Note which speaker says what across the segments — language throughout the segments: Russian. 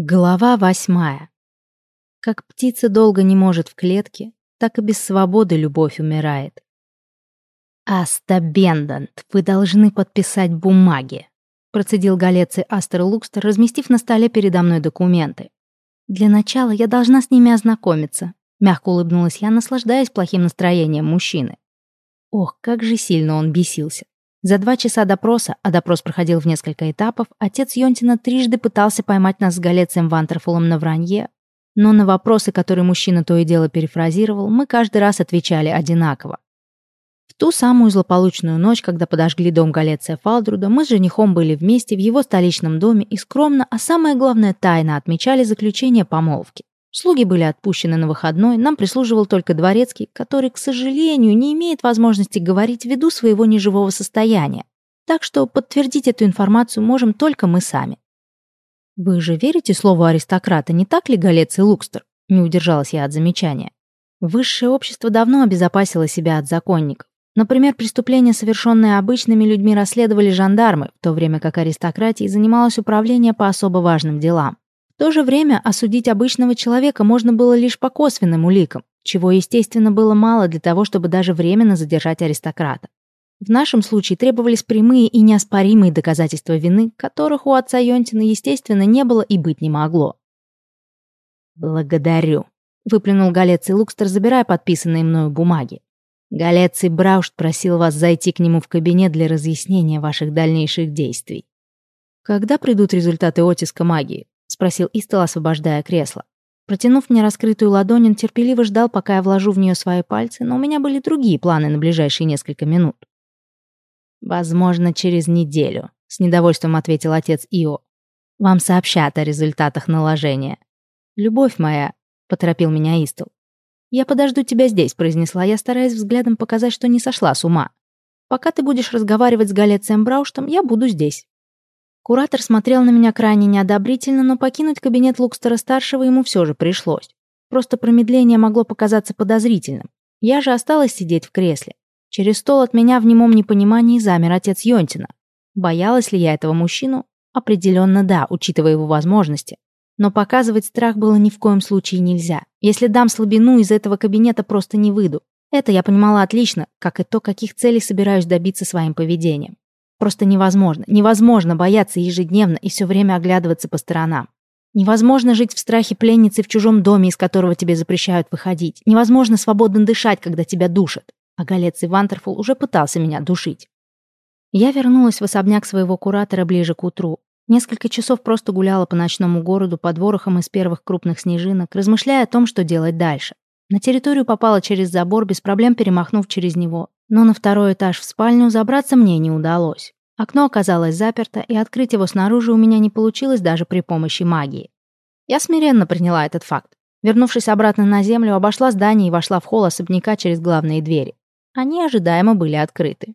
Speaker 1: Глава восьмая. Как птица долго не может в клетке, так и без свободы любовь умирает. «Аста Бендант, вы должны подписать бумаги», процедил Галеци Астер Лукстер, разместив на столе передо мной документы. «Для начала я должна с ними ознакомиться», мягко улыбнулась я, наслаждаясь плохим настроением мужчины. Ох, как же сильно он бесился. За два часа допроса, а допрос проходил в несколько этапов, отец Йонтина трижды пытался поймать нас с Галецием Вантерфулом на вранье, но на вопросы, которые мужчина то и дело перефразировал, мы каждый раз отвечали одинаково. В ту самую злополучную ночь, когда подожгли дом Галеция Фалдруда, мы с женихом были вместе в его столичном доме и скромно, а самое главное тайно отмечали заключение помолвки. Слуги были отпущены на выходной, нам прислуживал только дворецкий, который, к сожалению, не имеет возможности говорить ввиду своего неживого состояния. Так что подтвердить эту информацию можем только мы сами. «Вы же верите слову аристократа, не так ли, Галец и Лукстер?» Не удержалась я от замечания. Высшее общество давно обезопасило себя от законников. Например, преступления, совершенные обычными людьми, расследовали жандармы, в то время как аристократией занималось управление по особо важным делам. То же время осудить обычного человека можно было лишь по косвенным уликам, чего, естественно, было мало для того, чтобы даже временно задержать аристократа. В нашем случае требовались прямые и неоспоримые доказательства вины, которых у отца Йонтина, естественно, не было и быть не могло. «Благодарю», — выплюнул Галеций Лукстер, забирая подписанные мною бумаги. Галеций Браушт просил вас зайти к нему в кабинет для разъяснения ваших дальнейших действий. Когда придут результаты оттиска магии? Спросил Истел, освобождая кресло. Протянув мне раскрытую ладонь, он терпеливо ждал, пока я вложу в нее свои пальцы, но у меня были другие планы на ближайшие несколько минут. «Возможно, через неделю», — с недовольством ответил отец Ио. «Вам сообщат о результатах наложения». «Любовь моя», — поторопил меня Истел. «Я подожду тебя здесь», — произнесла я, стараясь взглядом показать, что не сошла с ума. «Пока ты будешь разговаривать с Галецием Брауштом, я буду здесь». Куратор смотрел на меня крайне неодобрительно, но покинуть кабинет Лукстера-старшего ему все же пришлось. Просто промедление могло показаться подозрительным. Я же осталась сидеть в кресле. Через стол от меня в немом непонимании замер отец Йонтина. Боялась ли я этого мужчину? Определенно да, учитывая его возможности. Но показывать страх было ни в коем случае нельзя. Если дам слабину, из этого кабинета просто не выйду. Это я понимала отлично, как и то, каких целей собираюсь добиться своим поведением. Просто невозможно. Невозможно бояться ежедневно и все время оглядываться по сторонам. Невозможно жить в страхе пленницы в чужом доме, из которого тебе запрещают выходить. Невозможно свободно дышать, когда тебя душат. А Галец и Вантерфул уже пытался меня душить. Я вернулась в особняк своего куратора ближе к утру. Несколько часов просто гуляла по ночному городу под ворохом из первых крупных снежинок, размышляя о том, что делать дальше. На территорию попала через забор, без проблем перемахнув через него. Но на второй этаж в спальню забраться мне не удалось. Окно оказалось заперто, и открыть его снаружи у меня не получилось даже при помощи магии. Я смиренно приняла этот факт. Вернувшись обратно на землю, обошла здание и вошла в холл особняка через главные двери. Они ожидаемо были открыты.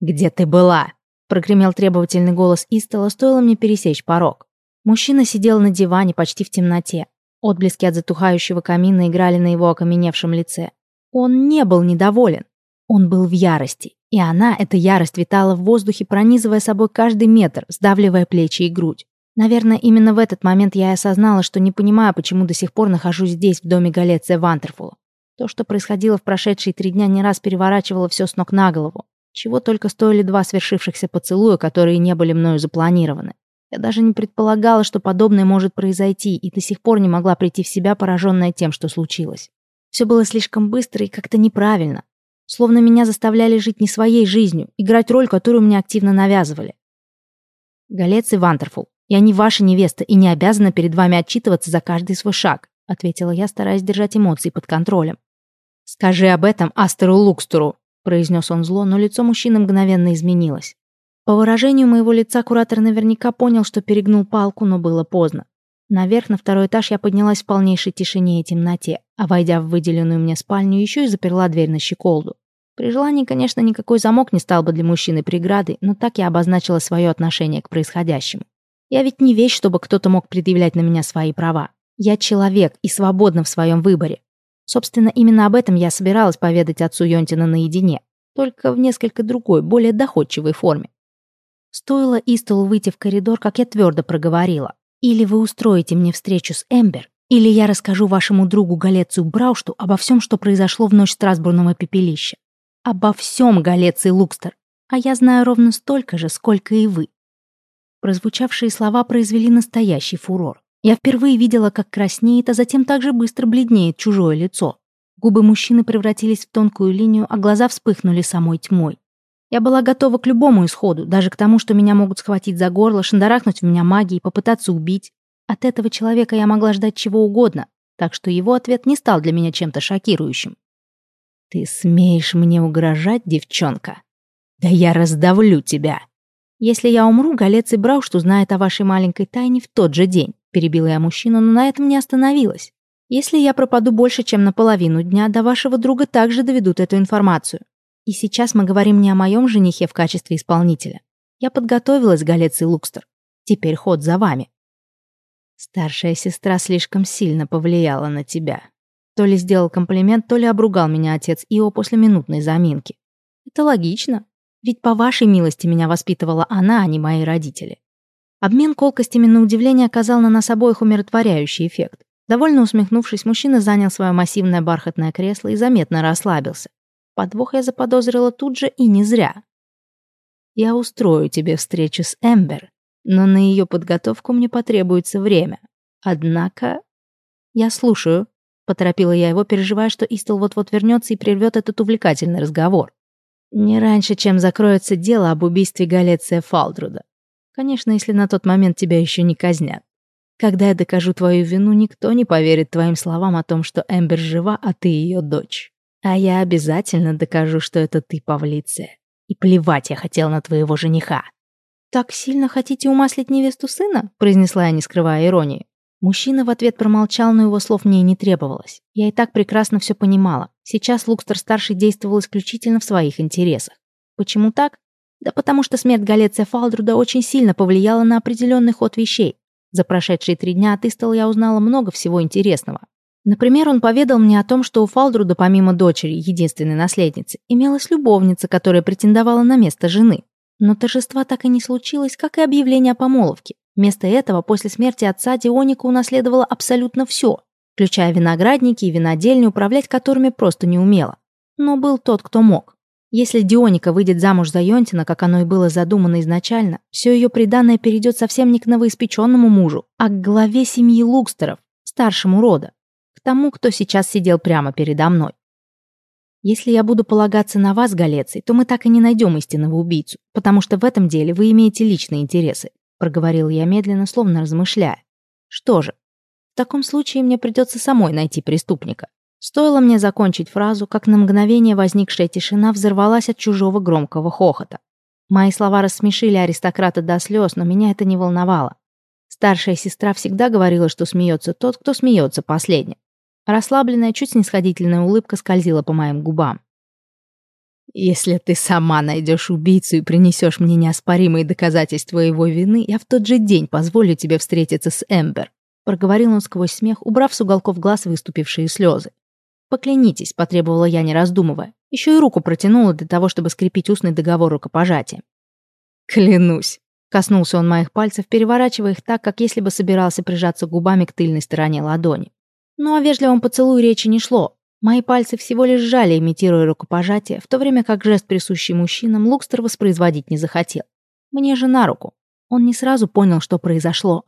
Speaker 1: «Где ты была?» — прогремел требовательный голос Истола, стоило мне пересечь порог. Мужчина сидел на диване почти в темноте. Отблески от затухающего камина играли на его окаменевшем лице. Он не был недоволен. Он был в ярости, и она, эта ярость, витала в воздухе, пронизывая собой каждый метр, сдавливая плечи и грудь. Наверное, именно в этот момент я и осознала, что не понимаю, почему до сих пор нахожусь здесь, в доме Галеция Вантерфула. То, что происходило в прошедшие три дня, не раз переворачивало все с ног на голову. Чего только стоили два свершившихся поцелуя, которые не были мною запланированы. Я даже не предполагала, что подобное может произойти, и до сих пор не могла прийти в себя, пораженная тем, что случилось. Все было слишком быстро и как-то неправильно. Словно меня заставляли жить не своей жизнью, играть роль, которую мне активно навязывали. Галец и Вантерфул, я не ваша невеста и не обязана перед вами отчитываться за каждый свой шаг, ответила я, стараясь держать эмоции под контролем. Скажи об этом Астеру Лукстеру, произнес он зло, но лицо мужчины мгновенно изменилось. По выражению моего лица куратор наверняка понял, что перегнул палку, но было поздно. Наверх, на второй этаж, я поднялась в полнейшей тишине и темноте, а войдя в выделенную мне спальню, еще и заперла дверь на щеколду. При желании, конечно, никакой замок не стал бы для мужчины преградой, но так я обозначила свое отношение к происходящему. Я ведь не вещь, чтобы кто-то мог предъявлять на меня свои права. Я человек и свободна в своем выборе. Собственно, именно об этом я собиралась поведать отцу Йонтина наедине, только в несколько другой, более доходчивой форме. Стоило Истолу выйти в коридор, как я твердо проговорила. Или вы устроите мне встречу с Эмбер, или я расскажу вашему другу Галецию Браушту обо всем, что произошло в ночь Страсбурного пепелища. Обо всем, Галеций Лукстер. А я знаю ровно столько же, сколько и вы. Прозвучавшие слова произвели настоящий фурор. Я впервые видела, как краснеет, а затем также быстро бледнеет чужое лицо. Губы мужчины превратились в тонкую линию, а глаза вспыхнули самой тьмой. Я была готова к любому исходу, даже к тому, что меня могут схватить за горло, шандарахнуть в меня магией, попытаться убить. От этого человека я могла ждать чего угодно, так что его ответ не стал для меня чем-то шокирующим. «Ты смеешь мне угрожать, девчонка? Да я раздавлю тебя!» «Если я умру, Галец и Брауш узнает о вашей маленькой тайне в тот же день», перебила я мужчину, но на этом не остановилась. «Если я пропаду больше, чем на половину дня, до вашего друга также доведут эту информацию. И сейчас мы говорим не о моем женихе в качестве исполнителя. Я подготовилась, Галец и Лукстер. Теперь ход за вами». Старшая сестра слишком сильно повлияла на тебя. То ли сделал комплимент, то ли обругал меня отец Ио после минутной заминки. Это логично. Ведь по вашей милости меня воспитывала она, а не мои родители. Обмен колкостями на удивление оказал на нас обоих умиротворяющий эффект. Довольно усмехнувшись, мужчина занял свое массивное бархатное кресло и заметно расслабился. Подвох я заподозрила тут же и не зря. «Я устрою тебе встречу с Эмбер, но на ее подготовку мне потребуется время. Однако...» «Я слушаю», — поторопила я его, переживая, что Истел вот-вот вернется и прервет этот увлекательный разговор. Не раньше, чем закроется дело об убийстве Галеция Фалдруда. Конечно, если на тот момент тебя еще не казнят. Когда я докажу твою вину, никто не поверит твоим словам о том, что Эмбер жива, а ты ее дочь. А я обязательно докажу, что это ты, Павлиция. И плевать я хотел на твоего жениха. «Так сильно хотите умаслить невесту сына?» произнесла я, не скрывая иронии. Мужчина в ответ промолчал, но его слов мне не требовалось. Я и так прекрасно все понимала. Сейчас Лукстер-старший действовал исключительно в своих интересах. Почему так? Да потому что смерть Галеция Фалдруда очень сильно повлияла на определенный ход вещей. За прошедшие три дня от Истел я узнала много всего интересного. Например, он поведал мне о том, что у Фалдруда, помимо дочери, единственной наследницы, имелась любовница, которая претендовала на место жены. Но торжества так и не случилось, как и объявление о помолвке. Вместо этого, после смерти отца, Дионика унаследовала абсолютно все, включая виноградники и винодельни, управлять которыми просто не умела. Но был тот, кто мог. Если Дионика выйдет замуж за Йонтина, как оно и было задумано изначально, все ее приданное перейдет совсем не к новоиспеченному мужу, а к главе семьи Лукстеров, старшему рода, к тому, кто сейчас сидел прямо передо мной. Если я буду полагаться на вас, Галеций, то мы так и не найдем истинного убийцу, потому что в этом деле вы имеете личные интересы проговорил я медленно, словно размышляя. Что же, в таком случае мне придется самой найти преступника. Стоило мне закончить фразу, как на мгновение возникшая тишина взорвалась от чужого громкого хохота. Мои слова рассмешили аристократа до слез, но меня это не волновало. Старшая сестра всегда говорила, что смеется тот, кто смеется последним. Расслабленная, чуть снисходительная улыбка скользила по моим губам. Если ты сама найдешь убийцу и принесешь мне неоспоримые доказательства его вины, я в тот же день позволю тебе встретиться с Эмбер», проговорил он сквозь смех, убрав с уголков глаз выступившие слезы. «Поклянитесь», — потребовала я, не раздумывая. Еще и руку протянула для того, чтобы скрепить устный договор рукопожатием. «Клянусь», — коснулся он моих пальцев, переворачивая их так, как если бы собирался прижаться губами к тыльной стороне ладони. Ну, о вежливом поцелуе речи не шло. Мои пальцы всего лишь сжали, имитируя рукопожатие, в то время как жест, присущий мужчинам, Лукстер воспроизводить не захотел. Мне же на руку. Он не сразу понял, что произошло.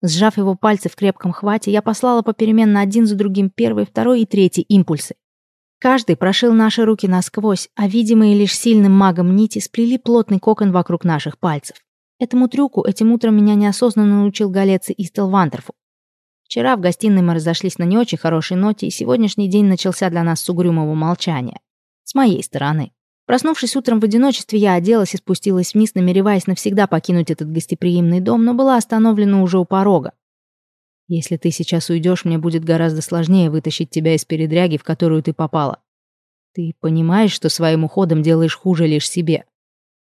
Speaker 1: Сжав его пальцы в крепком хвате, я послала попеременно один за другим первый, второй и третий импульсы. Каждый прошил наши руки насквозь, а видимые лишь сильным магом нити сплели плотный кокон вокруг наших пальцев. Этому трюку этим утром меня неосознанно научил Галец Истел Вантерфу. Вчера в гостиной мы разошлись на не очень хорошей ноте, и сегодняшний день начался для нас с угрюмого молчания. С моей стороны. Проснувшись утром в одиночестве, я оделась и спустилась вниз, намереваясь навсегда покинуть этот гостеприимный дом, но была остановлена уже у порога. Если ты сейчас уйдешь, мне будет гораздо сложнее вытащить тебя из передряги, в которую ты попала. Ты понимаешь, что своим уходом делаешь хуже лишь себе?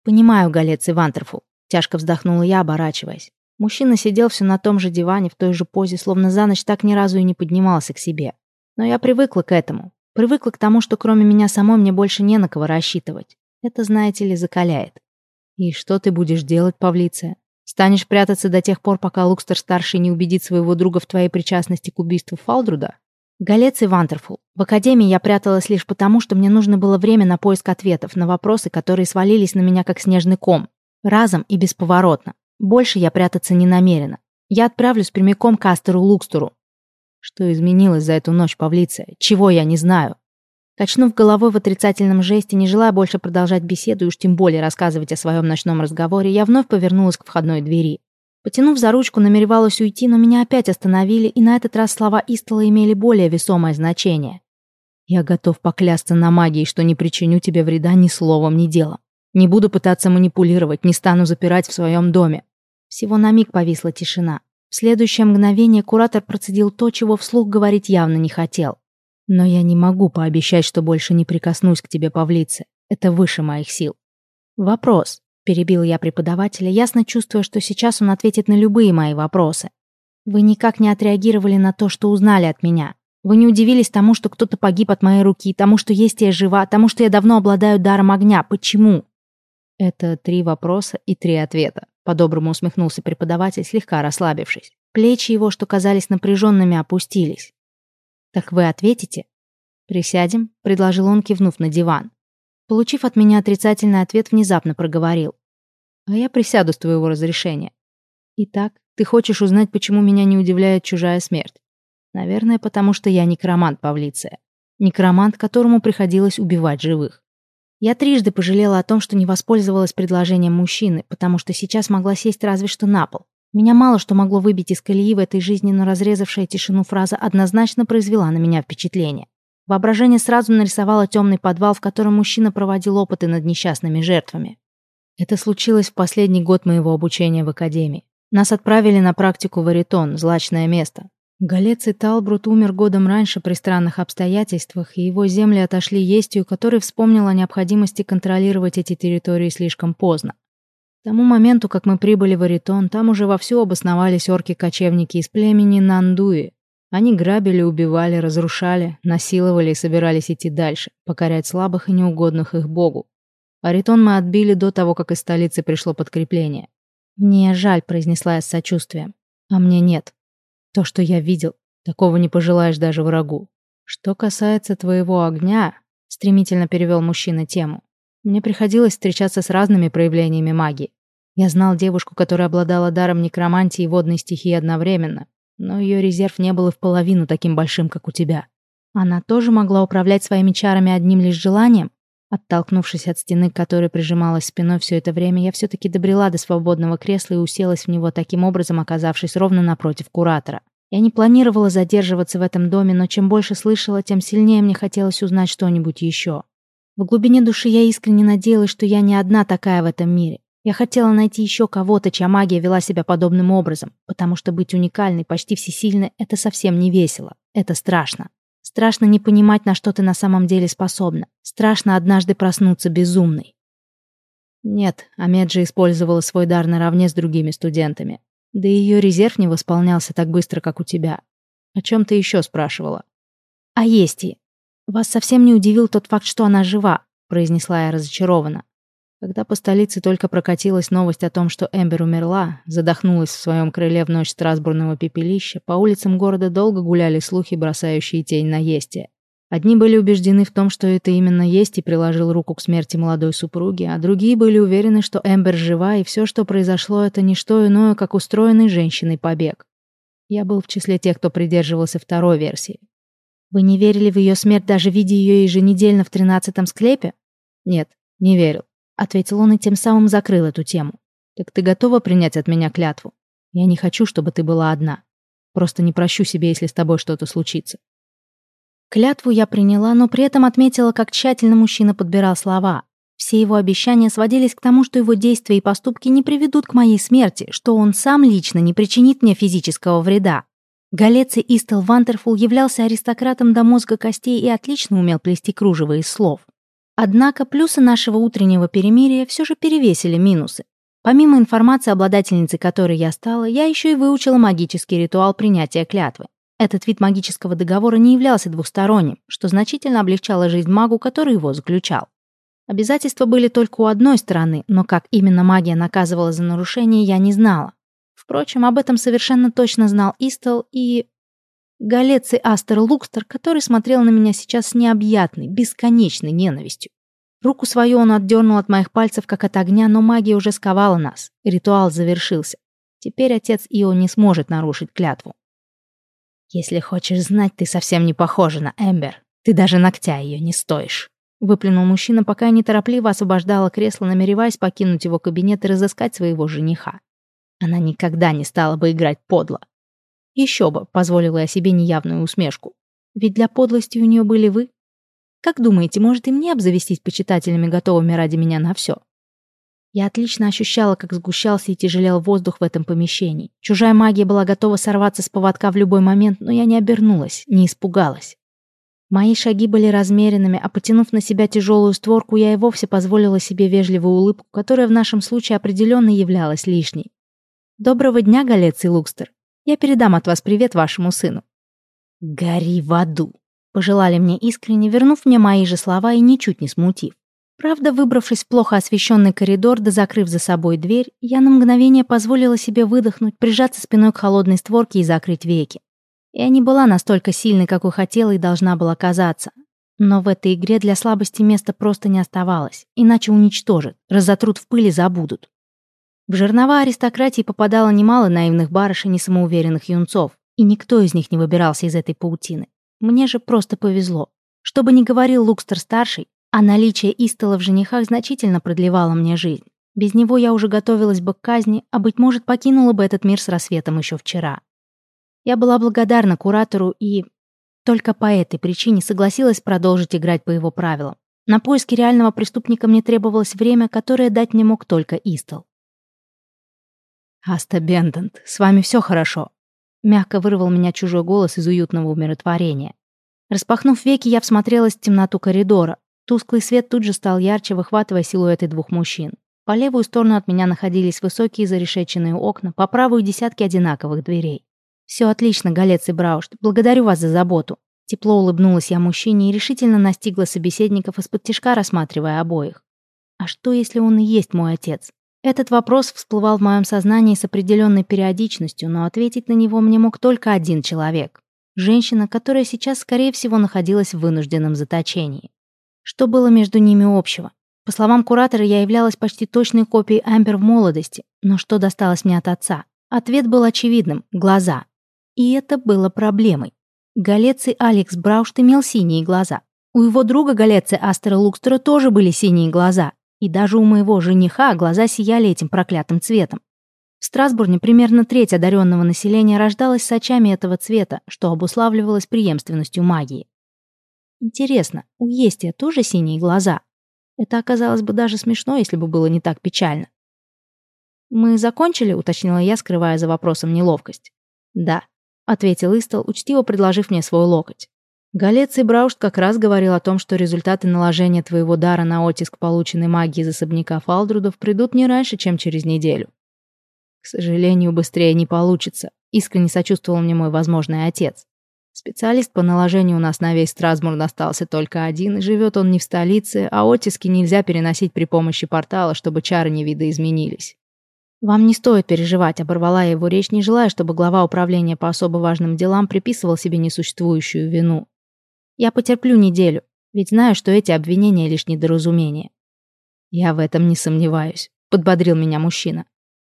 Speaker 1: Понимаю, Галец и Вантерфул. Тяжко вздохнула я, оборачиваясь. Мужчина сидел все на том же диване, в той же позе, словно за ночь так ни разу и не поднимался к себе. Но я привыкла к этому. Привыкла к тому, что кроме меня самой мне больше не на кого рассчитывать. Это, знаете ли, закаляет. «И что ты будешь делать, Павлиция?» Станешь прятаться до тех пор, пока Лукстер-старший не убедит своего друга в твоей причастности к убийству Фалдруда? Галец и Вантерфул. В академии я пряталась лишь потому, что мне нужно было время на поиск ответов на вопросы, которые свалились на меня как снежный ком. Разом и бесповоротно. Больше я прятаться не намерена. Я отправлюсь прямиком к Астеру Лукстеру. Что изменилось за эту ночь, Павлиция? Чего я не знаю? Качнув головой в отрицательном жесте, не желая больше продолжать беседу и уж тем более рассказывать о своем ночном разговоре, я вновь повернулась к входной двери. Потянув за ручку, намеревалась уйти, но меня опять остановили, и на этот раз слова Истола имели более весомое значение. «Я готов поклясться на магии, что не причиню тебе вреда ни словом, ни делом. Не буду пытаться манипулировать, не стану запирать в своем доме». Всего на миг повисла тишина. В следующее мгновение куратор процедил то, чего вслух говорить явно не хотел. Но я не могу пообещать, что больше не прикоснусь к тебе, Павлице. Это выше моих сил. Вопрос. Перебил я преподавателя, ясно чувствуя, что сейчас он ответит на любые мои вопросы. Вы никак не отреагировали на то, что узнали от меня. Вы не удивились тому, что кто-то погиб от моей руки, тому, что есть я жива, тому, что я давно обладаю даром огня. Почему? Это три вопроса и три ответа. По-доброму усмехнулся преподаватель, слегка расслабившись. Плечи его, что казались напряженными, опустились. «Так вы ответите?» «Присядем», — предложил он, кивнув на диван. Получив от меня отрицательный ответ, внезапно проговорил. «А я присяду с твоего разрешения. Итак, ты хочешь узнать, почему меня не удивляет чужая смерть? Наверное, потому что я некромант, Павлиция. Некромант, которому приходилось убивать живых. Я трижды пожалела о том, что не воспользовалась предложением мужчины, потому что сейчас могла сесть разве что на пол. Меня мало что могло выбить из колеи в этой жизни, но разрезавшая тишину фраза однозначно произвела на меня впечатление. Воображение сразу нарисовало темный подвал, в котором мужчина проводил опыты над несчастными жертвами. Это случилось в последний год моего обучения в академии. Нас отправили на практику в Аритон, злачное место. Галеций Талбрут умер годом раньше при странных обстоятельствах, и его земли отошли Естию, который вспомнил о необходимости контролировать эти территории слишком поздно. К тому моменту, как мы прибыли в Аритон, там уже вовсю обосновались орки-кочевники из племени Нандуи. Они грабили, убивали, разрушали, насиловали и собирались идти дальше, покорять слабых и неугодных их богу. Аритон мы отбили до того, как из столицы пришло подкрепление. «Мне жаль», — произнесла я с сочувствием. «А мне нет. То, что я видел, такого не пожелаешь даже врагу. Что касается твоего огня», — стремительно перевел мужчина тему, мне приходилось встречаться с разными проявлениями магии. Я знал девушку, которая обладала даром некромантии и водной стихии одновременно, но ее резерв не был и в половину таким большим, как у тебя. Она тоже могла управлять своими чарами одним лишь желанием? Оттолкнувшись от стены, к которой прижималась спиной все это время, я все-таки добрела до свободного кресла и уселась в него таким образом, оказавшись ровно напротив куратора. Я не планировала задерживаться в этом доме, но чем больше слышала, тем сильнее мне хотелось узнать что-нибудь еще. В глубине души я искренне надеялась, что я не одна такая в этом мире. Я хотела найти еще кого-то, чья магия вела себя подобным образом, потому что быть уникальной, почти всесильной — это совсем не весело. Это страшно. Страшно не понимать, на что ты на самом деле способна. Страшно однажды проснуться безумной. Нет, Амеджи использовала свой дар наравне с другими студентами. Да и ее резерв не восполнялся так быстро, как у тебя. О чем ты еще спрашивала? О Ести. «Вас совсем не удивил тот факт, что она жива», — произнесла я разочарованно. Когда по столице только прокатилась новость о том, что Эмбер умерла, задохнулась в своем крыле в ночь страсбурного пепелища, по улицам города долго гуляли слухи, бросающие тень на Есте. Одни были убеждены в том, что это именно Ести приложил руку к смерти молодой супруги, а другие были уверены, что Эмбер жива, и все, что произошло, это не что иное, как устроенный женщиной побег. Я был в числе тех, кто придерживался второй версии. Вы не верили в ее смерть, даже видя ее еженедельно в тринадцатом склепе? Нет, не верил, ответил он и тем самым закрыл эту тему. Так ты готова принять от меня клятву? Я не хочу, чтобы ты была одна. Просто не прощу себе, если с тобой что-то случится. Клятву я приняла, но при этом отметила, как тщательно мужчина подбирал слова. Все его обещания сводились к тому, что его действия и поступки не приведут к моей смерти, что он сам лично не причинит мне физического вреда. Галеций Истел Вантерфул являлся аристократом до мозга костей и отлично умел плести кружево из слов. Однако плюсы нашего утреннего перемирия все же перевесили минусы. Помимо информации, обладательницей которой я стала, я еще и выучила магический ритуал принятия клятвы. Этот вид магического договора не являлся двусторонним, что значительно облегчало жизнь магу, который его заключал. Обязательства были только у одной стороны, но как именно магия наказывала за нарушение, я не знала. Впрочем, об этом совершенно точно знал Истел и... Галец и Астер Лукстер, который смотрел на меня сейчас с необъятной, бесконечной ненавистью. Руку свою он отдернул от моих пальцев, как от огня, но магия уже сковала нас. Ритуал завершился. Теперь отец Ио не сможет нарушить клятву. «Если хочешь знать, ты совсем не похожа на Эмбер. Ты даже ногтя ее не стоишь». Выплюнул мужчина, пока я неторопливо освобождала кресло, намереваясь покинуть его кабинет и разыскать своего жениха. Она никогда не стала бы играть подло. Еще бы, позволила я себе неявную усмешку. Ведь для подлости у нее были вы. Как думаете, может и мне обзавестись почитателями, готовыми ради меня на все? Я отлично ощущала, как сгущался и тяжелел воздух в этом помещении. Чужая магия была готова сорваться с поводка в любой момент, но я не обернулась, не испугалась. Мои шаги были размеренными, а потянув на себя тяжелую створку, я и вовсе позволила себе вежливую улыбку, которая в нашем случае определенно являлась лишней. «Доброго дня, Галец и Лукстер. Я передам от вас привет вашему сыну». «Гори в аду!» — пожелали мне искренне, вернув мне мои же слова и ничуть не смутив. Правда, выбравшись в плохо освещенный коридор да закрыв за собой дверь, я на мгновение позволила себе выдохнуть, прижаться спиной к холодной створке и закрыть веки. Я не была настолько сильной, какой хотела и должна была казаться. Но в этой игре для слабости места просто не оставалось, иначе уничтожат, разотрут в пыли, забудут. В жернова аристократии попадало немало наивных барышень и самоуверенных юнцов, и никто из них не выбирался из этой паутины. Мне же просто повезло. Что бы ни говорил Лукстер-старший, а наличие Истола в женихах значительно продлевало мне жизнь. Без него я уже готовилась бы к казни, а, быть может, покинула бы этот мир с рассветом еще вчера. Я была благодарна куратору и... Только по этой причине согласилась продолжить играть по его правилам. На поиски реального преступника мне требовалось время, которое дать мне мог только Истол. «Аста Бендент, с вами все хорошо», — мягко вырвал меня чужой голос из уютного умиротворения. Распахнув веки, я всмотрелась в темноту коридора. Тусклый свет тут же стал ярче, выхватывая силуэты двух мужчин. По левую сторону от меня находились высокие зарешеченные окна, по правую десятки одинаковых дверей. «Все отлично, Галец и Браушт. Благодарю вас за заботу». Тепло улыбнулась я мужчине и решительно настигла собеседников из-под тишка, рассматривая обоих. «А что, если он и есть мой отец?» Этот вопрос всплывал в моем сознании с определенной периодичностью, но ответить на него мне мог только один человек. Женщина, которая сейчас, скорее всего, находилась в вынужденном заточении. Что было между ними общего? По словам куратора, я являлась почти точной копией Амбер в молодости, но что досталось мне от отца? Ответ был очевидным – глаза. И это было проблемой. Галеций Алекс Браушт имел синие глаза. У его друга Галеция Астера Лукстера тоже были синие глаза. И даже у моего жениха глаза сияли этим проклятым цветом. В Страсбурне примерно треть одаренного населения рождалась с очами этого цвета, что обуславливалось преемственностью магии. Интересно, у Естия тоже синие глаза? Это оказалось бы даже смешно, если бы было не так печально. «Мы закончили?» — уточнила я, скрывая за вопросом неловкость. «Да», ответил Истал, учтиво предложив мне свой локоть. Галец и Браушт как раз говорил о том, что результаты наложения твоего дара на оттиск полученной магии из особняка Фалдрудов придут не раньше, чем через неделю. К сожалению, быстрее не получится, искренне сочувствовал мне мой возможный отец. Специалист по наложению у нас на весь Страсбург остался только один, и живет он не в столице, а оттиски нельзя переносить при помощи портала, чтобы чары не видоизменились. «Вам не стоит переживать», — оборвала его речь, не желая, чтобы глава управления по особо важным делам приписывал себе несуществующую вину. «Я потерплю неделю, ведь знаю, что эти обвинения — лишь недоразумение». «Я в этом не сомневаюсь», — подбодрил меня мужчина.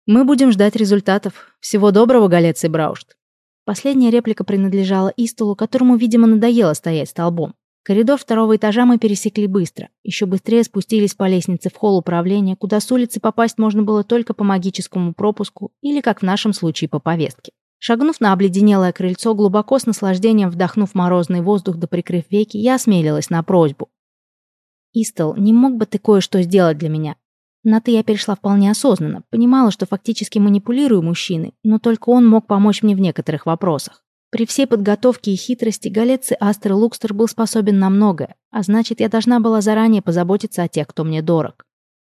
Speaker 1: «Мы будем ждать результатов. Всего доброго, Галец и Браушт». Последняя реплика принадлежала Истулу, которому, видимо, надоело стоять столбом. Коридор второго этажа мы пересекли быстро. Еще быстрее спустились по лестнице в холл управления, куда с улицы попасть можно было только по магическому пропуску или, как в нашем случае, по повестке. Шагнув на обледенелое крыльцо, глубоко с наслаждением вдохнув морозный воздух да прикрыв веки, я осмелилась на просьбу. «Истел, не мог бы ты кое-что сделать для меня?» На «ты» я перешла вполне осознанно, понимала, что фактически манипулирую мужчиной, но только он мог помочь мне в некоторых вопросах. При всей подготовке и хитрости Галец и Астер Лукстер был способен на многое, а значит, я должна была заранее позаботиться о тех, кто мне дорог.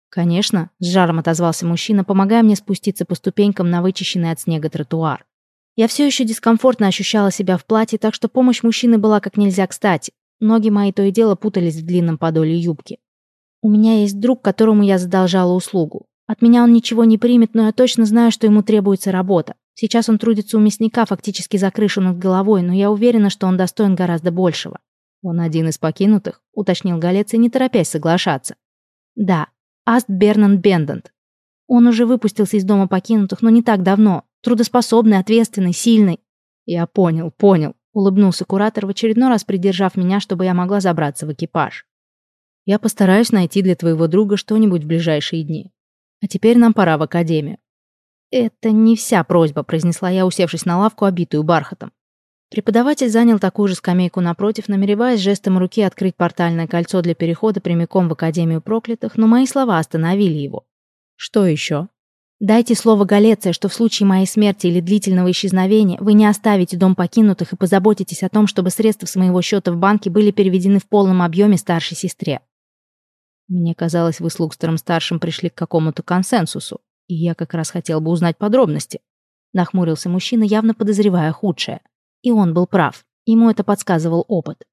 Speaker 1: «Конечно», — с жаром отозвался мужчина, помогая мне спуститься по ступенькам на вычищенный от снега тротуар. Я все еще дискомфортно ощущала себя в платье, так что помощь мужчины была как нельзя кстати. Ноги мои то и дело путались в длинном подоле юбки. У меня есть друг, которому я задолжала услугу. От меня он ничего не примет, но я точно знаю, что ему требуется работа. Сейчас он трудится у мясника фактически за крышу над головой, но я уверена, что он достоин гораздо большего. Он один из покинутых, уточнил Галец и не торопясь соглашаться. Да, Аст Бернан Бендент. Он уже выпустился из дома покинутых, но не так давно. Трудоспособный, ответственный, сильный. Я понял, понял. Улыбнулся куратор, в очередной раз придержав меня, чтобы я могла забраться в экипаж. Я постараюсь найти для твоего друга что-нибудь в ближайшие дни. А теперь нам пора в академию. «Это не вся просьба», — произнесла я, усевшись на лавку, обитую бархатом. Преподаватель занял такую же скамейку напротив, намереваясь жестом руки открыть портальное кольцо для перехода прямиком в Академию проклятых, но мои слова остановили его. «Что еще?» «Дайте слово Галеция, что в случае моей смерти или длительного исчезновения вы не оставите дом покинутых и позаботитесь о том, чтобы средства с моего счета в банке были переведены в полном объеме старшей сестре». Мне казалось, вы с Лукстером-старшим пришли к какому-то консенсусу. И я как раз хотел бы узнать подробности. Нахмурился мужчина, явно подозревая худшее. И он был прав. Ему это подсказывал опыт.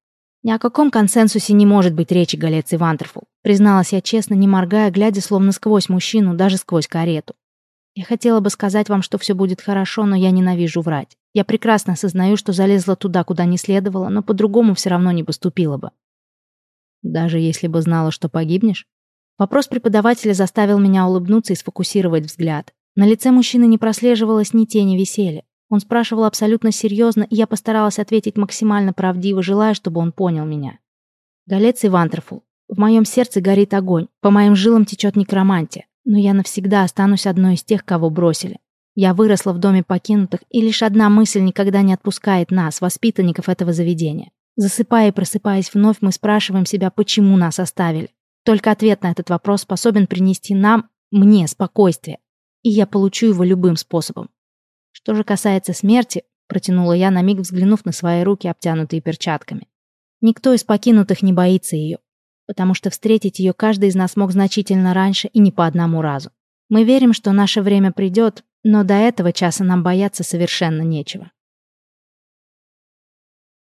Speaker 1: Ни о каком консенсусе не может быть речи, Галец и Вантерфул. Призналась я честно, не моргая, глядя словно сквозь мужчину, даже сквозь карету. Я хотела бы сказать вам, что все будет хорошо, но я ненавижу врать. Я прекрасно осознаю, что залезла туда, куда не следовало, но по-другому все равно не поступила бы. Даже если бы знала, что погибнешь? Вопрос преподавателя заставил меня улыбнуться и сфокусировать взгляд. На лице мужчины не прослеживалось ни тени веселья. Он спрашивал абсолютно серьезно, и я постаралась ответить максимально правдиво, желая, чтобы он понял меня. Галец и Вантерфул. В моем сердце горит огонь, по моим жилам течет некромантия, но я навсегда останусь одной из тех, кого бросили. Я выросла в доме покинутых, и лишь одна мысль никогда не отпускает нас, воспитанников этого заведения. Засыпая и просыпаясь вновь, мы спрашиваем себя, почему нас оставили. Только ответ на этот вопрос способен принести нам, мне, спокойствие. И я получу его любым способом. Что же касается смерти, протянула я, на миг взглянув на свои руки, обтянутые перчатками. Никто из покинутых не боится ее, потому что встретить ее каждый из нас мог значительно раньше и не по одному разу. Мы верим, что наше время придет, но до этого часа нам бояться совершенно нечего.